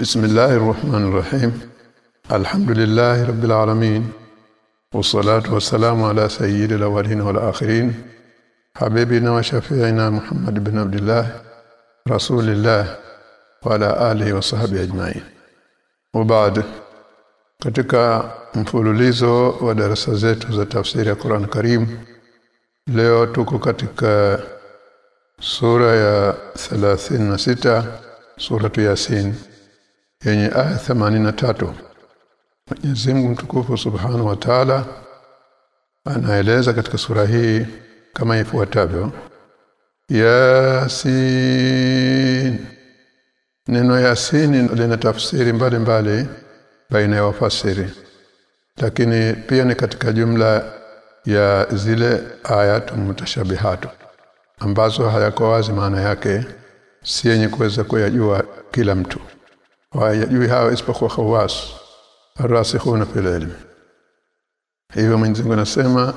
بسم الله الرحمن الرحيم. الحمد لله رب العالمين. والصلاة والسلام على سيد الأولين والآخرين. حبيبنا وشفيعنا محمد بن عبد الله رسول الله وعلى آله وصحبه أجمعين. وبعد katika mfululizo wa darasa zetu za tafsiri ya Qur'an Karim leo tuko katika sura ya 36 suratu Yasin. Yenye aya 83 Mwenyezi Mungu mtukufu Subhanahu wa Ta'ala anaeleza katika sura hii kama ifuatavyo. Yasin. Neno Yasin lina tafsiri mbalimbali baina ya wafasiri lakini pia ni katika jumla ya zile ayatu mutashabihatu ambazo hayako wazi maana yake si yenye kuweza kuyajua kila mtu wayajui hawa isipokuwa khawas arasikhuna fil ilm hivyo Mwenyezi anasema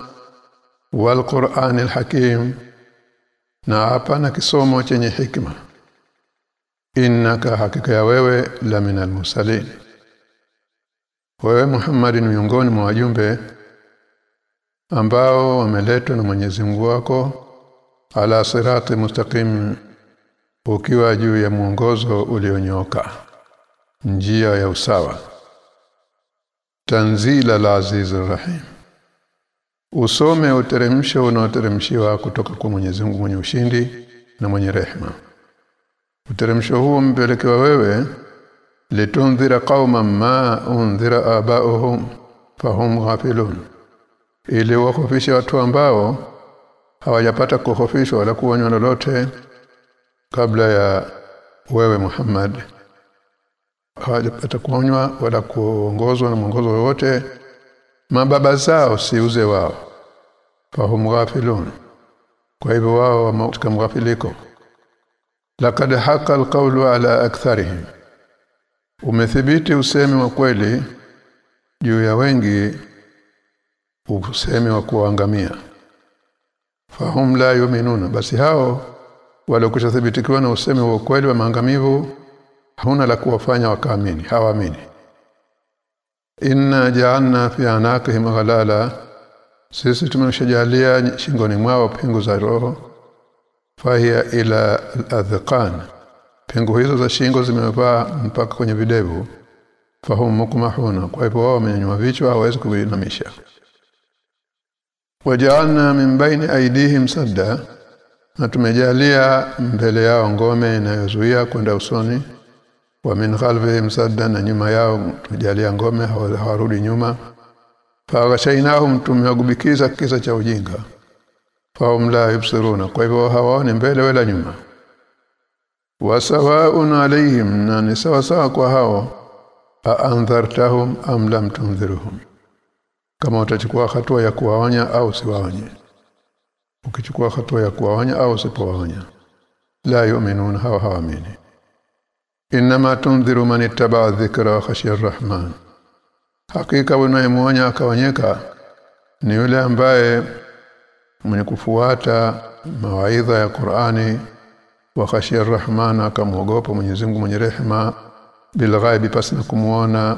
wal Qur'anil Hakim na hapa na kisomo chenye hikma. Innaka hakika ya wewe la minal mursalin. Wewe Muhammad ni miongoni mwa wajumbe ambao wameletwa na Mwenyezi Mungu wako ala sirati mustaqim ukiwa juu ya mwongozo ulionyoka njia ya usawa. Tanzila la aziz rahim. Usome uteremsho unaoteremshiwa kutoka kwa Mwenyezi Mungu mwenye ushindi na mwenye rehema. Uteremsho huo mpelekewa wewe litundhira qauman ma undhira aba'uhum fahum ghafilun. Ili wakofisha watu ambao hawajapata kuhofishwa wala kuonywa lolote kabla ya wewe Muhammad hawajapata kuonywa wala kuongozwa na mwongozo wowote mababa zao si uze wao fahum ghafilun. Kwa hivyo wao katika mghafiliko. Laqad haqa alqawlu ala aktharihim. Umethibiti usemi wa kweli juu ya wengi usemi wa kuangamia fahum la yuminuna. Basi hao waliokushathibitikiwa na usemi wa kweli wa maangamivu hauna la kuwafanya wakaamini hawaamini. Inna ja'alna fi anaqihim ghalala. Sisi tumeshajalia shingoni mwao pingu za roho. Fahiya ila al-adhqan. Pingu hizo za shingo zimevaa mpaka kwenye videvu. Fahum mukmahuna. Kwa hivyo wao wamenyanyua vichwa hawezi kuinamisha waja'alna min baini aidihim sadda. Na tumejalia mbele yao ngome inayozuia kwenda usoni wa min khalfihim saddan na nyuma yao tujalia ngome hawarudi nyuma. Faghashainahum tumewagubikiza kisa cha ujinga. Fahum la yubsiruna kwa hivyo hawaoni mbele wala nyuma. Wasawaun alayhim na ni sawa sawa kwa hao. Aandhartahum am lam tunzirhum kama utachukua hatua ya kuwaonya au siwaonye ukichukua hatua ya kuwaonya au usipowaonya. La yu'minun hawa hawaamini inma tunziru man ittaba dhikra khashiya rahman hakika unayemwonya akawanyeka ni yule ambaye mwenye kufuata mawaidha ya Qur'ani wa khashiya rahman akamwogopa Mwenyezi Mungu mwenye rehema bila ghaibi pasina kumuona.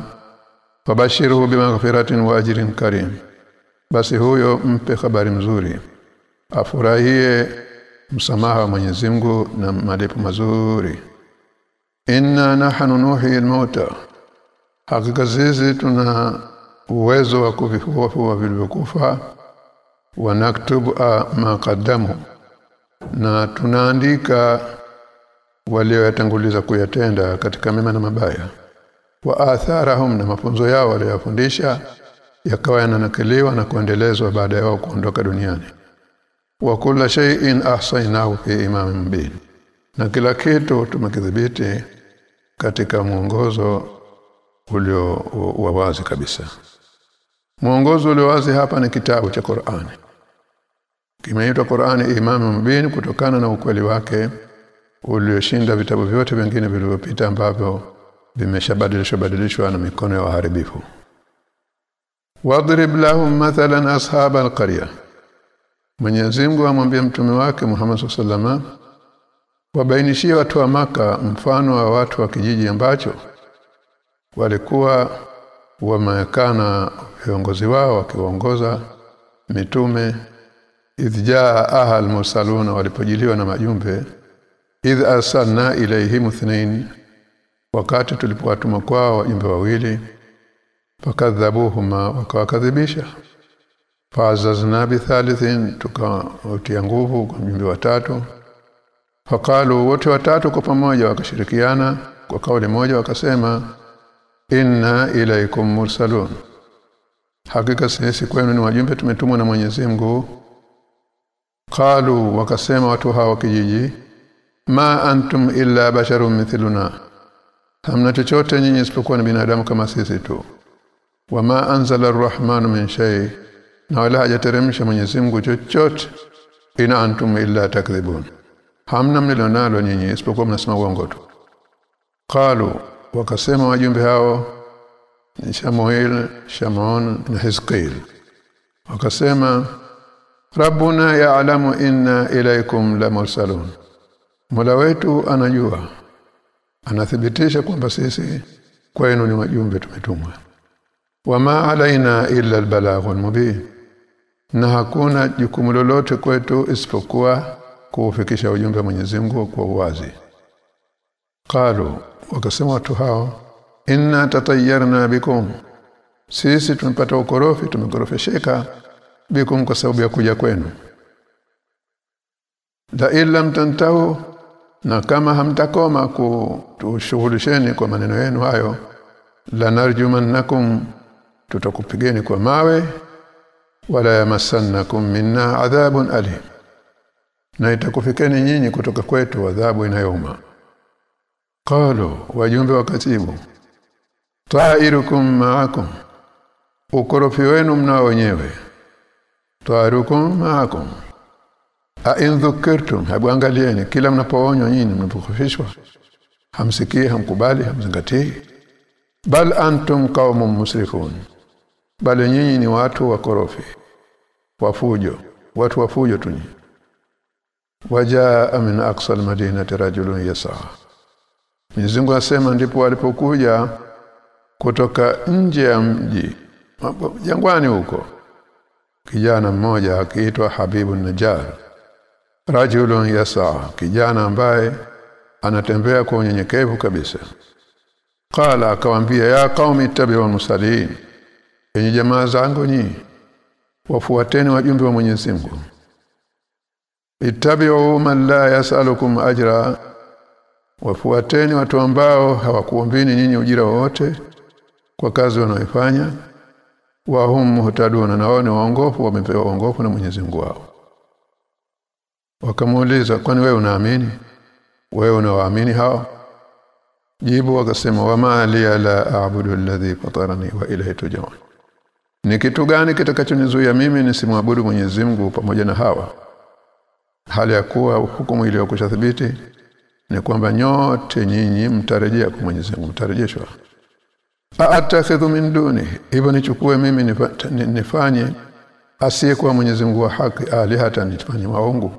Fabashiruhu bimaghfiratin wa ajrin karim. Basi huyo mpe habari mzuri afurahie msamaha wa Mwenyezi Mungu na malipo mazuri inna nahnu nuhi al-mauta hakika sisi tuna uwezo wa kuvifufua vilivyokufa wa naktubu ma qaddamu. Na tunaandika walioyatanguliza kuyatenda katika mema na mabaya. Wa atharahum na mafunzo yao waliyofundisha yakawa yananakiliwa na kuendelezwa baada yao kuondoka duniani. Wa kula shay'in ahsaynahu fi imamin mubin. Na kila kitu tumekidhibiti katika mwongozo ulio wa wazi kabisa. Mwongozo ulio wazi hapa ni kitabu cha Qur'ani kimeitwa Qur'ani imamu mubin kutokana na ukweli wake ulioshinda vitabu vyote vingine vilivyopita ambavyo vimeshabadilishwa badilishwa na mikono ya waharibifu. Wadrib lahum mathalan ashab alqarya. Mwenyezi Mungu amwambia mtume wake Muhammad sallallahu wabainishie watu wa maka mfano wa watu wa kijiji ambacho walikuwa wamekana viongozi wao wakiwaongoza mitume idh jaa ahal mursaluna walipojiliwa na majumbe idh arsalna ilayhim ithnain wakati tulipowatuma kwao wajumbe wawili fakadhabuhuma wakawakadhibisha. Fazazna thalithin tukautia nguvu kwa mjumbe watatu fakalu wote watatu kwa pamoja wakashirikiana kwa kauli moja wakasema inna ilaikum mursalun. Hakika sisi kwenu ni wajumbe tumetumwa na Mwenyezi Mungu. Qalu wakasema watu hawa kijiji ma antum illa basharun mithluna hamna chochote nyinyi isipokuwa ni binadamu kama sisi tu. Wama anzala arrahmanu min shay na wala hajateremsha Mwenyezi Mungu chochote. Ina antum illa takdhibun hamna mlilonalo nyinyi isipokuwa mnasema uongo tu. Qalu wakasema wajumbe hao ni Shamuel Shamon na Hizqil. Wakasema Rabbuna ya'lamu inna ilaykum la mursalun Mola wetu anajua anathibitisha kwamba sisi kwenu ni wajumbe tumetumwa. Wama alaina illa albalaghul mubin na hakuna jukumu lolote kwetu isipokuwa kuufikisha ujumbe wa Mwenyezi Mungu kwa uwazi. Qalu wakasema watu hao inna tatayyarna bikum. Sisi tumepata ukorofi tumekorofesheka bikum kwa sababu ya kuja kwenu. La illam mtantahu na kama hamtakoma kutushughulisheni kwa maneno yenu hayo la narjumannakum tutakupigeni kwa mawe wala yamassannakum minna adhabun alim na itakufikeni nyinyi kutoka kwetu adhabu inayouma qalu wajumbe wakatibu ta'irukum ma'akum ukorofi wenu mnao wenyewe. Ta'irukum ma'akum. A in dhukirtum habangalieni kila mnapoonywa nyinyi mnapokufishwa hamsikii hamkubali hamzingatii? Bal antum qaumun musrifun. Bali nyinyi ni watu wakorofi wafujo watu wafujo tu wajaa min aqsa almadinati rajulun yasa. Mwenyezi asema ndipo walipokuja kutoka nje ya mji jangwani huko kijana mmoja akiitwa Habibu Najjar rajulun yasa kijana ambaye anatembea kwa unyenyekevu kabisa. Kala akawambia ya qaumi tabi'u musalin yenye jamaa zangu nyi wafuateni wajumbe wa Mwenyezi Mungu ittabi'u man la yas'alukum ajra wafuateni watu ambao hawakuombini nyinyi ujira wowote kwa kazi wanaoifanya wa hum muhtaduna na wao ni waongofu wamepewa waongofu na Mwenyezi Mungu wao. Wakamuuliza kwani wewe unaamini? Wewe unawaamini hao? Jibu wakasema wama li la a'budu alladhi fatarani wa ilayhi tuj'un ni kitu gani kitakachonizuia mimi nisimwabudu Mwenyezi Mungu pamoja na hawa hali ya kuwa hukumu iliyokushathibiti ni kwamba nyote nyinyi mtarejea kwa Mwenyezi Mungu mtarejeshwa. Atakhidhu min duni hivyo nichukue mimi nifanye asiyekuwa Mwenyezi Mungu wa haki ali hata nifanye maungu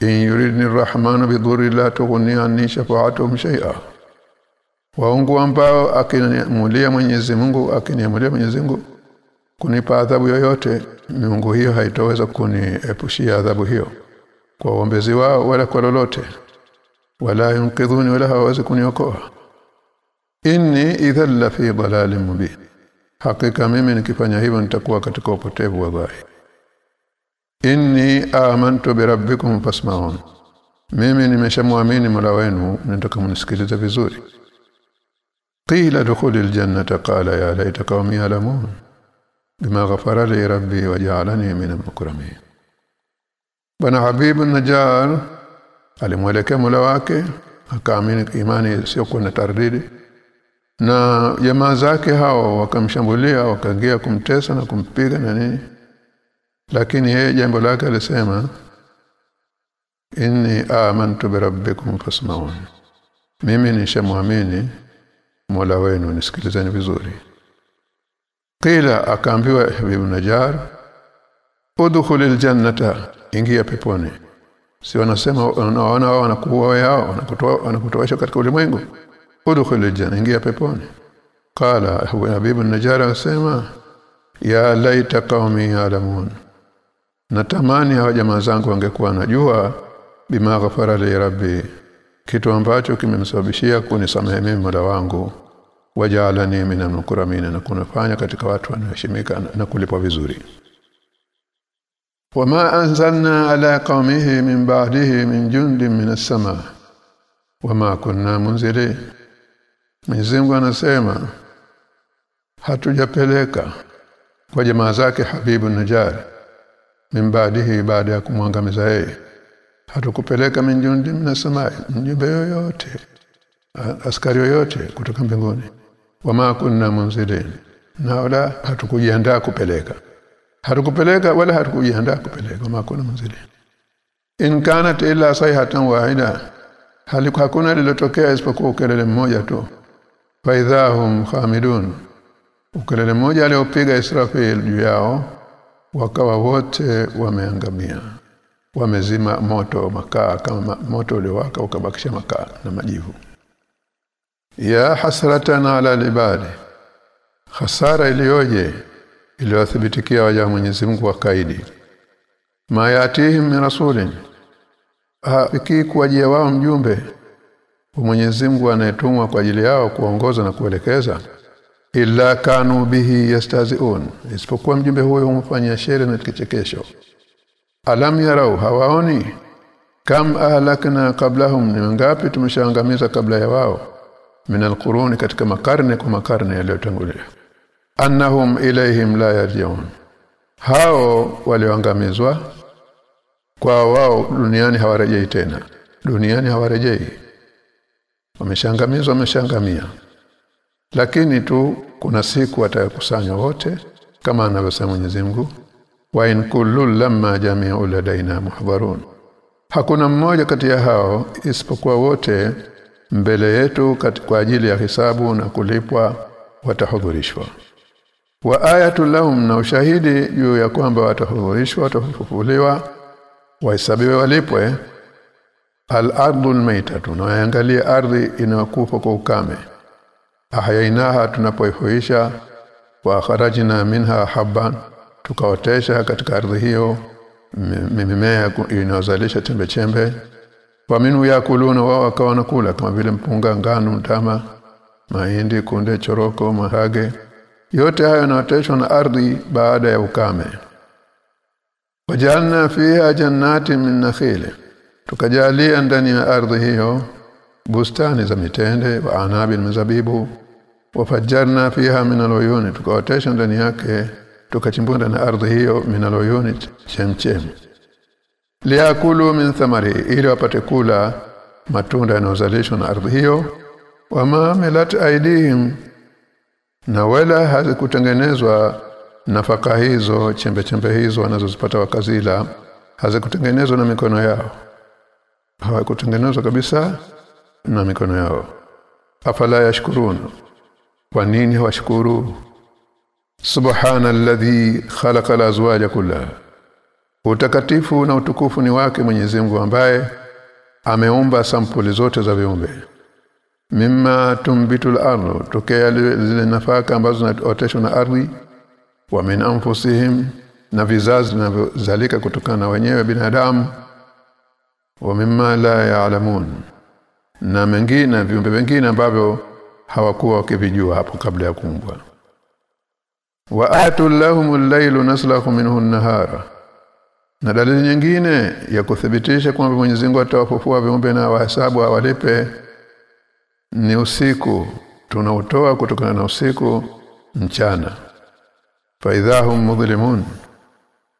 in yuridni rahmanu bidhurri la tughni anni shafa'atuhum shay'a. Waungu ambao akinimulia Mwenyezi Mungu akiniamulia Mwenyezi Mungu kunipa adhabu yoyote miungu hiyo haitoweza kuniepushia adhabu hiyo kwa uombezi wao wala kwa lolote. Wala yunqidhuni wala hawazi kuniokoa. Inni idhal la fi dalalin mubin. Hakika mimi nikifanya hivyo nitakuwa katika upotevu wa dhahiri. Inni amantu bi rabbikum fasma'un. Mimi nimeshamwamini Mola wenu nataka mnisikilize vizuri. Qila dukhul aljannata qala ya laita qaumi ya'lamun. Bima ghafara li rabbi waja'alani min al-mukramin bana habib an-najjar alimwelekea Mola wake akaamini imani sio kuna tardidi. Na jamaa zake hao wakamshambulia wakaingia kumtesa na kumpiga na nini. Lakini yeye jambo lake alisema inni amantu bi rabbikum fasma'un. Mimi nishamwamini Mola wenu nisikilizeni vizuri. Kila akaambiwa Habib Najar udkhulil jannata ingia peponi. Si wanasema wanaona wao wanakuwa yao wanakutoa katika ulimwengu. Udkhulil janna ingia peponi. Qala habibu an-Najjar asema ya laita qaumi ya'lamun. Natamani hawa jamaa zangu wangekuwa najua bima ghafara li rabbi. Kitu ambacho kimemsababishia kunisamehe mimi Mola wangu. Wajalani minal mukramina na kunafanya katika watu wanaoheshimika na kulipwa vizuri wama anzalna ala qaumihi min ba'dihi min jundin minas sama wama kunna munzili Mwenyezi anasema hatujapeleka kwa jamaa zake Habibu Najar min ba'dihi baada ya kumwangamiza yeye. Hatukupeleka min jundi minasama mjumbe yoyote askari yoyote kutoka mbinguni. Wama kunna munzirin na wala hatukujiandaa kupeleka hatukupeleka wala hatukujiandaa kupeleka makuna munzili in kanat illa sayhatan wahida haliku hakuna lilotokea isipokuwa ukelele mmoja tu. Faidhahum khamidun ukelele mmoja aliopiga Israfil juu yao wakawa wote wameangamia. Wamezima moto makaa kama moto uliowaka ukabakisha makaa na majivu. Ya hasratan ala libadi hasara iliyoje iliyothibitikia waja wa Mwenyezi Mungu wakaidi. Ma yatihim min rasulin kuwajia wao mjumbe wa Mwenyezi Mungu anayetumwa kwa ajili yao kuongoza na kuelekeza? Illa kanu bihi yastaziun isipokuwa mjumbe huyo humfanyia shere na kichekesho. Alam yarau hawaoni? Kam ahlakna qablahum ni ngapi tumeshaangamiza kabla ya wao? Min alquruni katika makarne kwa makarne yaliyotangulia annahum ilaihim la yarjiun. Hao walioangamizwa kwa wao duniani hawarejei tena. Duniani hawarejei. Wameshangamizwa wameshangamia lakini tu kuna siku watakusanywa wote kama anavyosema Mwenyezi Mungu wa in kullu lamma jami'u ladaina muhbarun hakuna mmoja kati ya hao isipokuwa wote mbele yetu kwa ajili ya hisabu na kulipwa watahudhurishwa wa ayatu lahum na ushahidi juu ya kwamba watahudhurishwa watafufuliwa wahesabiwe walipwe. Al-ardhu al-maytatu angalia ardhi inayokufa kwa ukame. Ahayainaha tunapoihuisha wa kharajna minha habban tukaotesha katika ardhi hiyo mimea inayozalisha chembe chembe. Wa minu yakuluna wao wakawa nakula kama vile mpunga ngano mtama mahindi kunde choroko mahage yote hayo yanaoteshwa na ardhi baada ya ukame. Wajalna fiha jannati min nakhili tukajalia ndani ya ardhi hiyo bustani za mitende wa anabi mizabibu wafajarna fiha min aluyuni tukaotesha ndani yake tukachimbua ndani ardhi hiyo min aluyuni chemchem liakulu min thamari ili wapate kula matunda yanayozalishwa na ardhi hiyo. Wama milat aidihim na wala hazikutengenezwa nafaka hizo chembe chembe hizo wanazozipata wakazila hazikutengenezwa na mikono yao. Hawakutengenezwa kabisa na mikono yao. Afala yashkurun? Kwa nini hawashukuru subhana alladhi khalaqa alazwaja kullaha utakatifu na utukufu ni wake Mwenyezi Mungu ambaye ameumba sampuli zote za viumbe mimma tumbitul ardh tokea zile nafaka ambazo zinaoteshwa na ardhi wa min anfusihim na vizazi vinavyozalika kutokana na wenyewe binadamu wa mimma la yaalamun na mengine viumbe vingine ambavyo hawakuwa wakivijua hapo kabla ya kuumbwa. Wa atul lahumul laylu naslahu minhu an-nahara na dalili nyingine ya kuthibitisha kwamba Mwenyezi Mungu atawafufua viumbe na wahesabu awalipe ni usiku tunautoa kutokana na usiku mchana. Faidhahum mudhlimun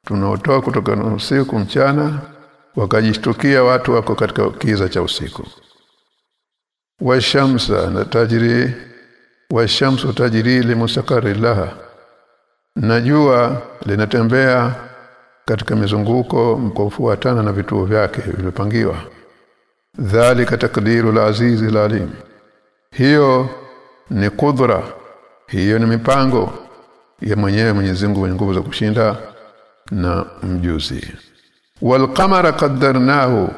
tunautoa kutokana na usiku mchana wakajishtukia watu wako katika kiza cha usiku. Washamsa na tajiri washamsu tajiri limustaqarri laha najua linatembea katika mizunguko mkofuatana na vituo vyake vilivyopangiwa. Dhalika takdiru la azizi al-alim hiyo ni kudra. Hiyo ni mipango ya mwenyewe Mwenyezi Mungu mwenye nguvu za kushinda na mjuzi. Wal qamara qaddarnahu.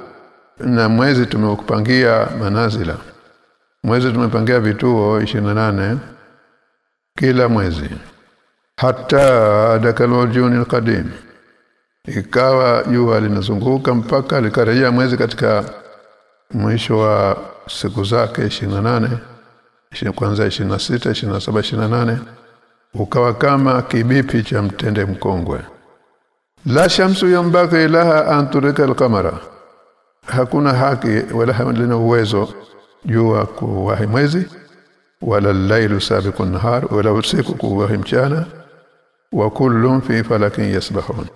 Na mwezi tumeukupangia manazila. Mwezi tumepangia vituo 28 kila mwezi. Hata dakalojuni alqadim. Ikawa jua linazunguka mpaka likarejea mwezi katika mwisho wa siku zake 28 kuanzia 26 27 28 ukawa kama kibipi cha mtende mkongwe. La shamsu yambaki ilaha an turika alqamara. Hakuna haki wala lina uwezo jua kuwahi mwezi wala al-lailu sabiqu an-nahar wala usiku kuwahi mchana wa kullun fi falakin yasbahun.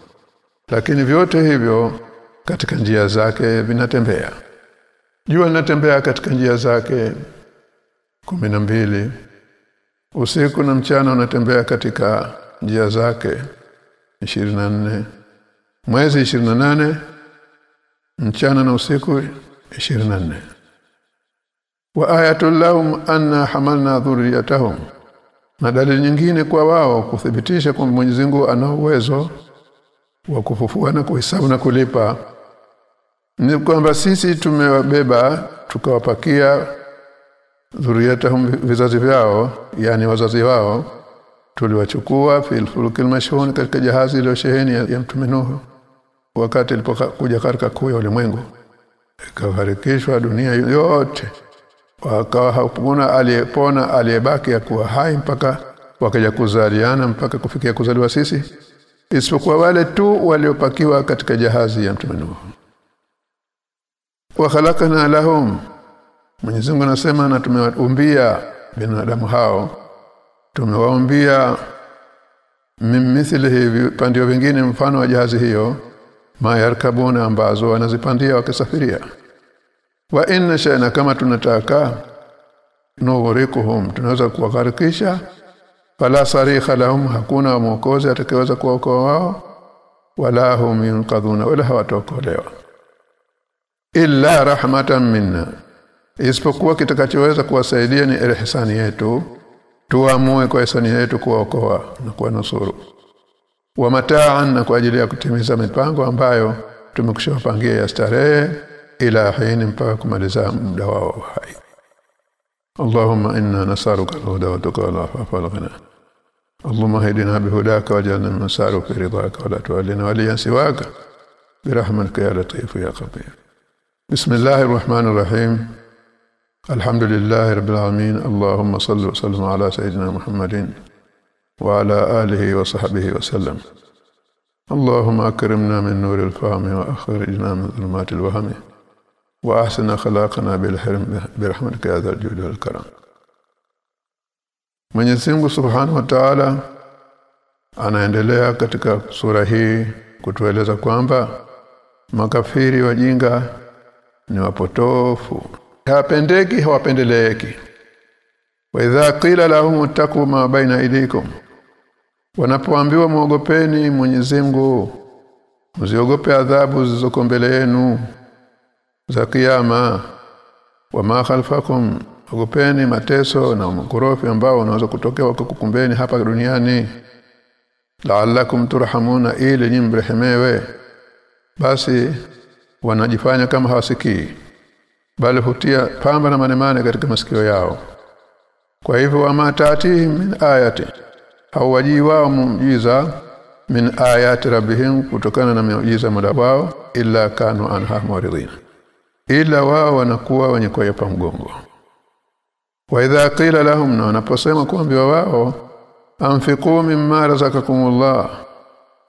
Lakini vyote hivyo katika njia zake vinatembea jua linatembea katika njia zake mbili. Usiku na mchana unatembea katika njia zake 24 mwezi 28 mchana na usiku 24 wa ayatul lahum anna hamalna dhurriyatahum na dalili nyingine kwa wao kuthibitisha kwamba Mwenyezi Mungu ana uwezo wa kufufua na kuhesabu na kulipa ni kwamba sisi tumewabeba tukawapakia dhuriyatahum vizazi vyao yani wazazi wao. Tuliwachukua fil fulkil mashhun katika jahazi ile sheheni ya, mtume Nuhu wakati ilipokuja katika kuu ya ulimwengu. Ikafarikishwa dunia yote. Wakawa hakuna aliyepona aliyebaki kuwa hai mpaka wakaja kuzaliana mpaka kufikia kuzaliwa sisi. Isipokuwa wale tu waliopakiwa katika jahazi ya mtume Nuhu wa khalaqna lahum. Mwenyezi Mungu anasema na tumewaumbia binadamu hao. Tumewaumbia mithili vipande vingine mfano wa jahazi hiyo mayarkabuna ambazo wanazipandia wakisafiria. Wa inna shayna kama tunataka nughriquhum tunaweza kuwakarikisha. Fala sarikha lahum hakuna mwokozi atakayeweza kuokoa wao. Wala hum yunqadhuna wala hawatokolewa illa rahmatan minna isipokuwa kitakachoweza kuwasaidia ni ihsani yetu tuamue kwa ihsani yetu kuwaokoa na kuwanusuru wa mataan na kwa ajili ya kutimiza mipango ambayo tumekushawapangia ya starehe ila haini mpaka kumaliza muda wao hai Allahumma inna nasaruka al-huda wa tuqa al-afafa wal-ghina اللهم اهدنا بهداك واجعلنا من سار في رضاك ولا تولنا وليا سواك برحمتك يا لطيف يا خبير بسم الله الرحمن الرحيم الحمد لله رب العالمين اللهم صل وسلم على سيدنا محمد وعلى آله وصحبه وسلم اللهم أكرمنا من نور الفهم وأخرجنا من ظلمات الوهم وأحسن خلاقنا بالحرم برحمتك يا ذا الجود والكرم Mwenyezi Mungu Subhanahu wa Ta'ala anaendelea katika sura hii kutueleza kwamba makafiri wajinga ni wapotofu. Hawapendeki hawapendeleki. Wa idha qila lahum taku ma baina idikum wanapoambiwa muogopeni Mwenyezi Mungu msiogope adhabu zilizoko mbele yenu za kiyama. Wa ma khalfakum ogopeni mateso na makorofi ambao unaweza kutokea wakakukumbeni hapa duniani. La'allakum turhamuna ili nyimrehemewe basi wanajifanya kama hawasikii bali hutia pamba na manemane katika masikio yao. Kwa hivyo ama tatihim min ayati hawaji wao muujiza min ayati rabbihim kutokana na muujiza muda wao illa kanu anha muridina ila wao wanakuwa wenye kuyepa mgongo. Wa idha qila lahum na wanaposema kuambiwa wao anfiqu mimma razakakumullah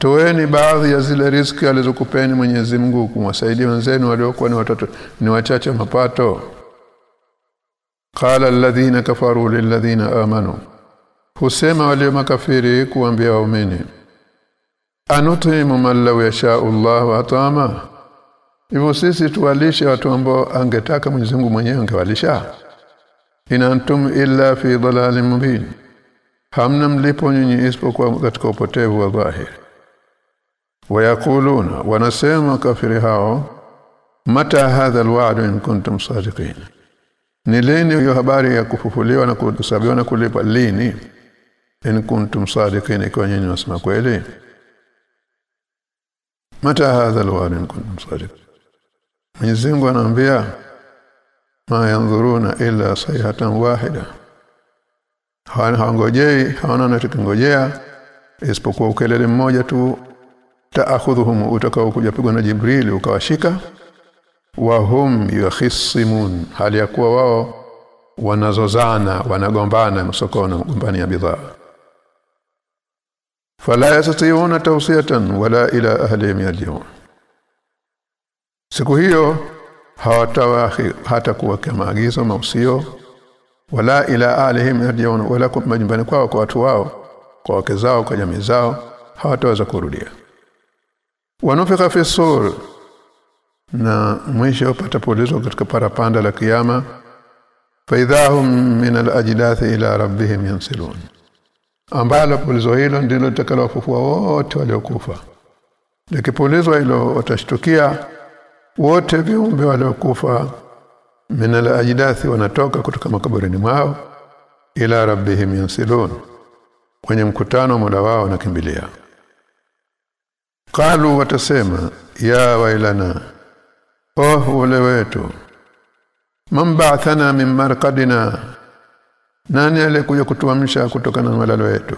toeni baadhi ya zile riziki alizokupeni Mwenyezi Mungu kumwasaidia wenzenu waliokuwa ni watoto ni wachache mapato. Qala alladhina kafaru lilladhina amanu husema walio makafiri kuambia waumini anutimu man law yasha Allah wa atama? Hivyo sisi tuwalishe watu ambao angetaka Mwenyezi Mungu mwenyewe angewalisha? In antum illa fi dhalalin mubin hamna mlipo nyinyi isipokuwa katika upotevu wa dhahiri wayakuluna wanasema kafiri hao mata hadha alwa'd in kuntum sadiqin? Ni lini hiyo habari ya kufufuliwa na kuhesabiwa na kulipa lini? In kuntum sadiqin ikiwa nyinyi wasema kweli. Mata hadha alwa'd in kuntum sadiqin? Mwenyezi Mungu anaambia ma yanzuruna illa sayhatan wahida. Hawana hawangojei hawana natukingojea isipokuwa ukelele mmoja tu taakhudhuhum utakao kuja pigwa na Jibril ukawashika. Wahum yakhisimun hali ya kuwa wao wanazozana wanagombana msokono mgombani ya bidhaa. Fala yastati'una tawsiyatan wala ila ahlihim yarji'un. Siku hiyo hawatawahi hata kuweka maagizo mausio. Wala ila ahlihim yarji'un wala kwa majumbani kwao kwa watu wao kwa wake zao kwa jamii zao hawataweza kurudia wanufika fi sur na mwisho pata polezo katika parapanda la kiyama. Faidhahum min al-ajdathi ila rabbihim yansilun. Ambalo pulizo hilo ndilo litakalowafufua wote waliokufa. Likipulizwa hilo watashtukia wote viumbe waliokufa. Min alajdath wanatoka kutoka makaburini mwao ila rabbihim yansilun. Kwenye mkutano mola wao nakimbilia qalu watasema ya wailana oh ule wetu man ba'athana min marqadina nani alikuja kutuamsha kutokana na malalo yetu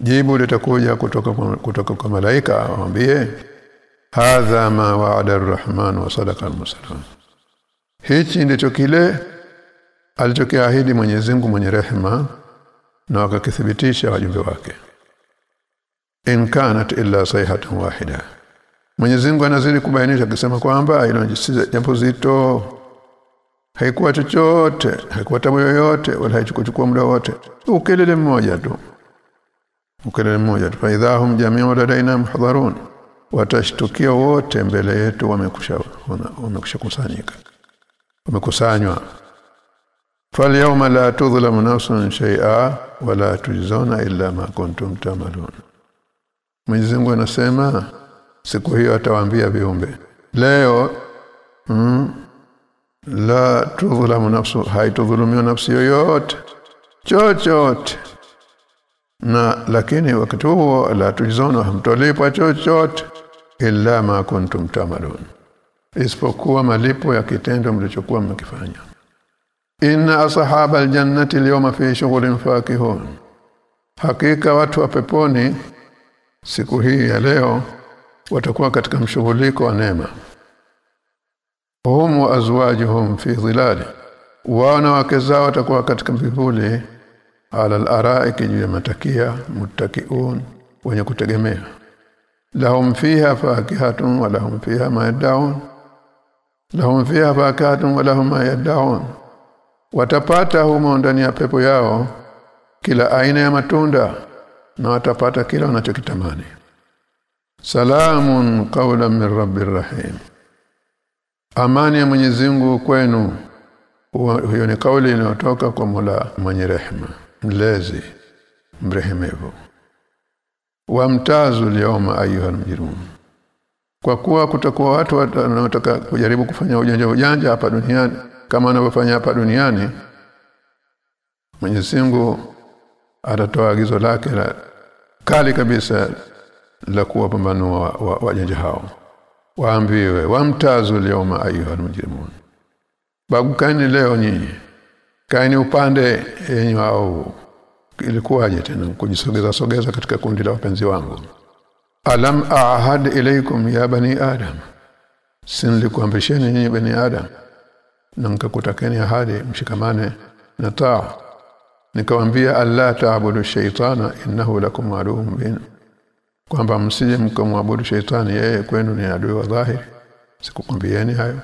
jibu litakuja kutoka kutoka kwa malaika waambie hadha ma wa'ada ar-rahman wa sadaqa al-mursalun hichi ndicho kile alichokiahidi Mwenyezi Mungu mwenye rehema na wakakithibitisha wajumbe wake in kanat illa sayhatan wahida. Mwenyezi Mungu anazidi kubainisha akisema kwamba hilo jambo zito. Haikuwa chochote haikuwa tabu yoyote wala haichukua muda wote. Ukelele mmoja tu. Ukelele mmoja tu. Faidhahum jami'u ladaina muhdharun watashtukia wote mbele yetu wamekusha wamekushakusanyika wamekusanywa. Fal yawma la tudhlamu nafsun shay'a wala tujzauna illa ma kuntum tamalun Mwenyezi Mungu anasema siku hiyo atawaambia viumbe. Leo mm, la tudhulamu nafsu haitudhulumiwa nafsi yoyote. Chochote. Na lakini wakati huo la tujizona hamtolipwa chochote. Illa ma kuntum tamalun. Isipokuwa malipo ya kitendo mlichokuwa mkifanya. Inna ashabal jannati al-yawma fi shughulin fakihun. Hakika watu wa peponi siku hii ya leo watakuwa katika mshughuliko wa neema. Hum wa azwajuhum fi dhilali wana wake zao watakuwa katika vivuli ala al-araiki juu ya matakia muttaqiun wenye kutegemea. Lahum fiha fakihatun wa lahum fiha ma yad'un. Lahum fiha fakihatun wa lahum ma yad'un. Watapata humo ndani ya pepo yao kila aina ya matunda na watapata kila wanachokitamani. Salamun qawlan min rabbir rahim. Amani ya Mwenyezi Mungu kwenu hiyo ni kauli inayotoka kwa Mola mwenye rehema mlezi mrehemevu wamtazu liyoma ayuha mjrimun kwa kuwa kutakuwa watu wanaotaka kujaribu kufanya ujanja ujanja hapa duniani kama wanavyofanya hapa duniani Mwenyezi Mungu atatoa agizo lake la kali kabisa la kuwapambanua wajanja wa, wa hao. Waambiwe wamtazu liyoma ayuha mujrimun. Bagukani leo nyinyi. Kaini upande yenye wao. Ilikuwaje tena kujisogeza sogeza katika kundi la wapenzi wangu? Alam ahad ilaykum ya bani adam? Sinlikuambisheni nyinyi bani adam? Na nikakutakeni ahadi mshikamane na taa nikamwambia alla taabudu shaitana innahu lakum aduwwun mubin. Kwamba msije mkamwabudu shaitani yeye kwenu ni adui wa dhahiri. Sikukwambieni hayo.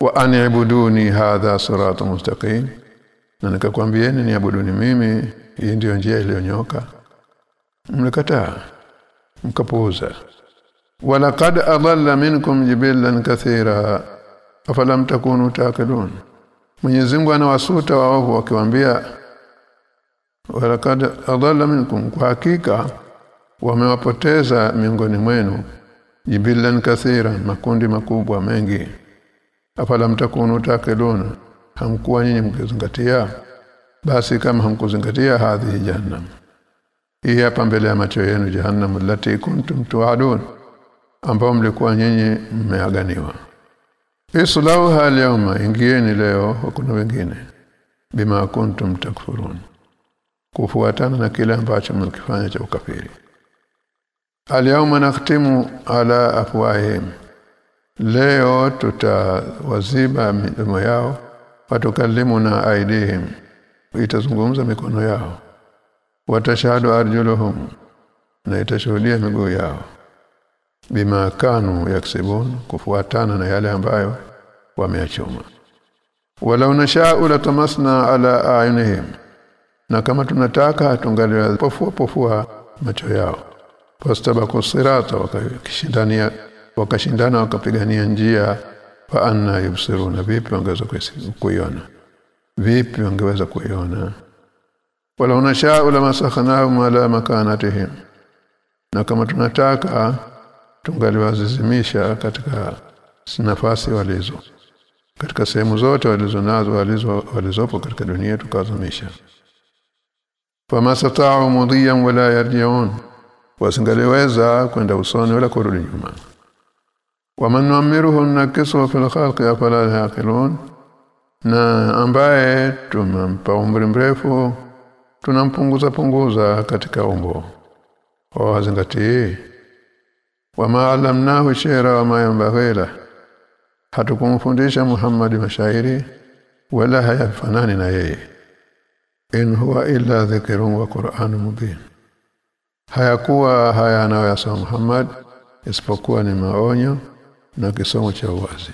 Wa anibuduni hadha siratu mustaqim. Na nikakwambieni niabuduni mimi hii ndiyo njia iliyonyoka. Mlikataa mkapuuza. Walaqad adalla minkum jibillan kathira. Afalam takunu taqilun. Mwenyezi Mungu anawasuta waovu akiwaambia walaqad adalla minkum kwa hakika wamewapoteza miongoni mwenu jibilan kathira makundi makubwa mengi. Afala mtakunu taqilun hamkuwa nyinyi mkizingatia? Basi kama hamkuzingatia hadhi jahannam. Hii hapa mbele ya macho yenu jahannam allati kuntum tuadun ambao mlikuwa nyinyi mmeaganiwa. Islauha alyawma ingieni leo kuna wengine. Bima kuntum takfurun kufuatana na kile ambacho mlikifanya cha ukafiri. Alyawma nakhtimu ala afwahim leo tutawaziba midomo yao watukallimuna aidihim itazungumza mikono yao. Watashahadu arjuluhum na itashuhudia miguu yao. Bima kanu yaksibun kufuatana na yale ambayo wameachoma walau nasha'u latamasna ala ayunihim na kama tunataka tungaliwapofua pofua macho yao. Fastabaku sirata wakashindania wakashindana wakapigania njia. Fa anna yubsiruna vipi wangeweza kuiona? Vipi wangeweza kuiona? Wala unashaa la masakhnahum ala makanatihim. Na kama tunataka tungaliwazizimisha katika nafasi walizo. Katika sehemu zote walizo nazo walizo walizopo katika dunia tukawazimisha fama mudiyan wala yarji'un wasingaliweza kwenda usoni wala kurudi nyuma waman nu'miruhu nakisu fil khalqi afala yaqilun na ambaye tumempa umri mrefu tunampunguza punguza katika umbo wazingatii wama alamnahu wa wama yanbaghila hatukumfundisha Muhammad mashairi wala hayafanani na yeye in huwa illa dhikrun wa qur'anun mubin. Hayakuwa haya anayoyasoma Muhammad isipokuwa ni maonyo na kisomo cha uwazi.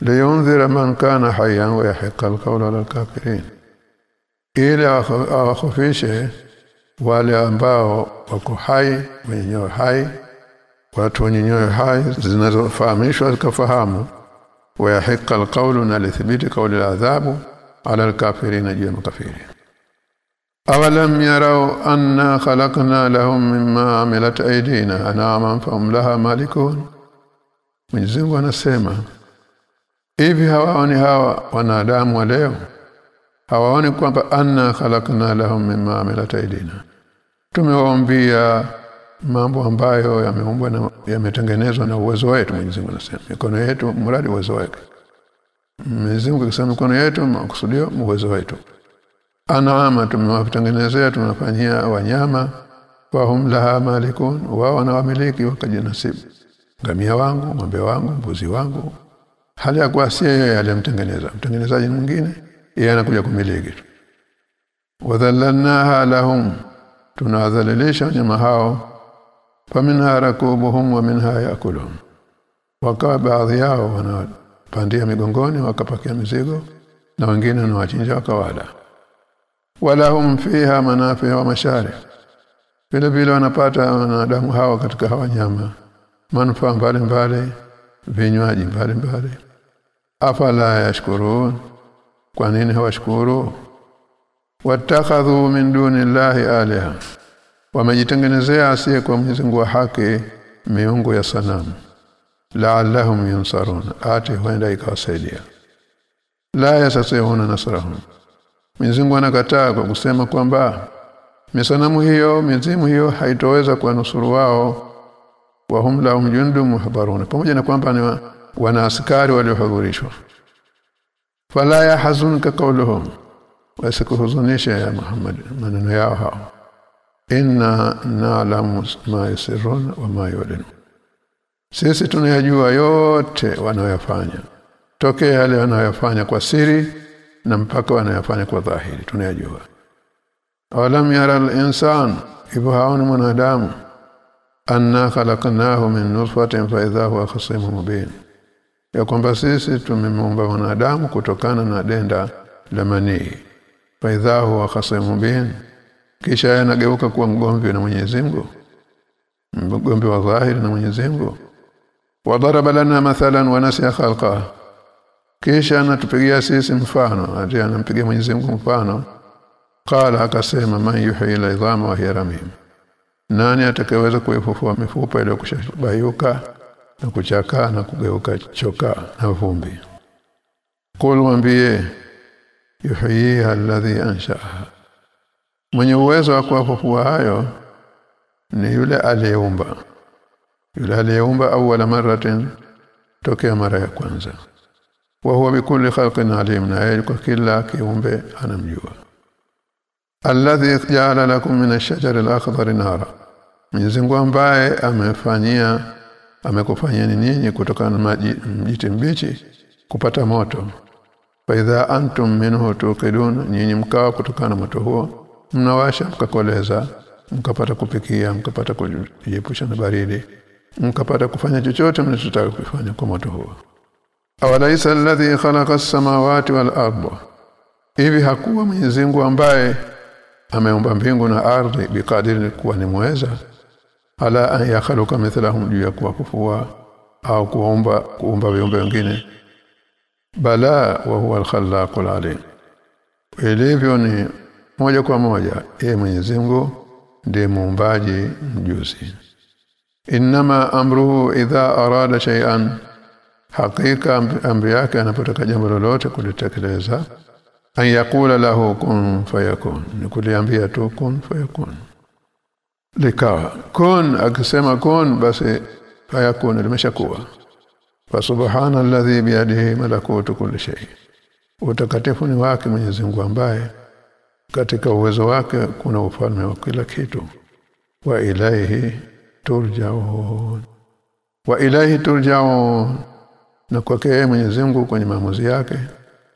Liyunzira man kana hayyan wa yahiqa alqawla ala kafirin ili awakhofishe wale ambao wako hai wenye hai watu wenye nyoyo hai zinazofahamishwa zikafahamu wa yahiqa alqawlu na lithibiti qawli aladhabu ala alkafirina juu ya makafiri awalam yarau anna khalaqna lahum mimma amilat aydina anama fahum laha malikun Mwenyezi anasema hivi hawaoni hawa wanadamu wa leo hawaoni kwamba anna khalaqna lahum mimma amilat aydina tumewaambia mambo ambayo yameumbwa na yametengenezwa na uwezo wetu Mwenyezi Mungu anasema mikono yetu mradi uwezo wake Mwenyezi Mungu akisema mikono yetu makusudio uwezo wetu. Anaama tumewatengenezea tunafanyia wanyama wahum laha malikun wao wanawamiliki wakajinasibu ngamia wangu ng'ombe wangu mbuzi wangu. Hali ya kuwa yeye aliyemtengeneza. Mtengenezaji mwingine yeye anakuja kumiliki wadhallalnaha lahum tunawadhalilisha wanyama hao. Faminha rakubuhum wa minha yakulun. Wakawa baadhi yao wanapandia migongoni wakapakia mizigo na wengine wanawachinja wakawala. Wala hum fiha manafi wa mashari. Vile vile wanapata wanadamu hawa katika hawa nyama. Manufaa mbalimbali vinywaji mbalimbali. Afala yashkurun? Kwa nini hawashukuru watakhadhu min duni llahi aliha. Wamejitengenezea asiye kwa Mwenyezi wa haki miungu ya sanamu la'allahum yunsarun ati huenda ikawasaidia la yasasihuna nasrahum Mungu anakataa kwa kusema kwamba misanamu hiyo mizimu hiyo haitoweza kuwanusuru wao wa hum lahum jundum muhbaruna pamoja na kwamba ni wana askari waliohudhurishwa fala yahzunka qawluhum wasikuhuzunisha ya Muhammad maneno yao hao. Inna na'lamu ma yusirrun wa ma yu'linu sisi tunayajua yote wanayofanya tokea yale wanayofanya kwa siri na mpaka wanayofanya kwa dhahiri. Tunayajua. Awalam yara al-insan haoni mwanadamu. Anna khalaqnahu min nutfatin fa idha huwa khasimun mubin. Ya kwamba sisi tumemuumba mwanadamu kutokana na denda la manii. Fa idha huwa khasimun mubin. Kisha yanageuka kuwa mgomvi na Mwenyezi Mungu. Mgomvi wa dhahiri na Mwenyezi Mungu wadaraba lana mathalan wa nasiya kisha anatupigia sisi mfano ati anampigia Mwenyezi Mungu mfano qala akasema man yuhyi al-idhama wa hiya ramim nani atakayeweza kuifufua mifupa ile kushabayuka na kuchakaa na kugeuka choka na vumbi qul wambie yuhyiha alladhi anshaha mwenye uwezo wa kuwafufua hayo ni yule aliyeumba yule aliyeumba awwala maratin tokea mara ya kwanza. Wa huwa bikulli khalqin alim na kwa kila kiumbe anamjua. Alladhi ja'ala lakum min ash-shajari al-akhdari nara. Mwenyezi Mungu ambaye amefanyia amekufanyeni nyinyi kutokana na mjiti mbichi kupata moto? Fa idha antum minhu tuqidun nyinyi mkawa kutokana na moto huo mnawasha mkakoleza mkapata kupikia mkapata kujiepusha na baridi mkapata kufanya chochote mnachotaka kufanya kwa moto huo. Awalaisa alladhi khalaqa as-samawati wal arda. Hivi hakuwa Mwenyezi Mungu ambaye ameumba mbingu na ardhi bikadiri kuwa ni muweza ala an yakhluqa mithlahum juu ya kuwakufua au kuomba kuumba viumbe wengine? Bala wa huwa al-khallaqul alim. Ilivyo ni moja kwa moja yeye Mwenyezi Mungu ndiye muumbaji mjuzi inma amruhu idha arada shay'an. Hakika amri yake anapotaka jambo lolote kulitekeleza an yakula lahu kun fayakun. Nikuliambia tu kun fayakun. Likawa. Kun akisema kun basi fayakun limeshakuwa. Fa subhana alladhi biyadihi malakutu kulli shay. Utakatifu ni wake Mwenyezi Mungu ambaye katika uwezo wake kuna ufalme wa kila kitu. Wa ilaihi turjaun wa ilaihi turjaun na kwake Mwenyezi Mungu kwenye maamuzi yake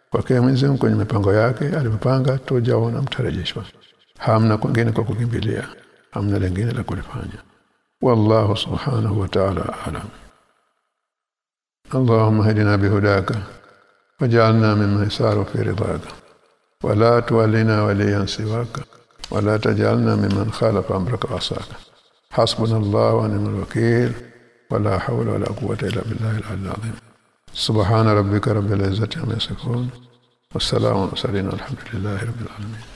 kwake Mwenyezi Mungu kwenye mipango yake alipopanga turjaun mtarejeshwa hamna kwingine kwa kukimbilia hamna lingine la kulifanya wallahu subhanahu wa ta'ala alam اللهم اهدنا بهداك واجعلنا ممن يسار في رضاك ولا تولنا وليا سواك ولا تجعلنا ممن خالف امرك وعصاك حسبنا الله ونعم الوكيل. ولا حول ولا قوة إلا بالله العلي العظيم. سبحان ربك رب العزة عما يصفون. والسلام على المرسلين والحمد لله رب العالمين.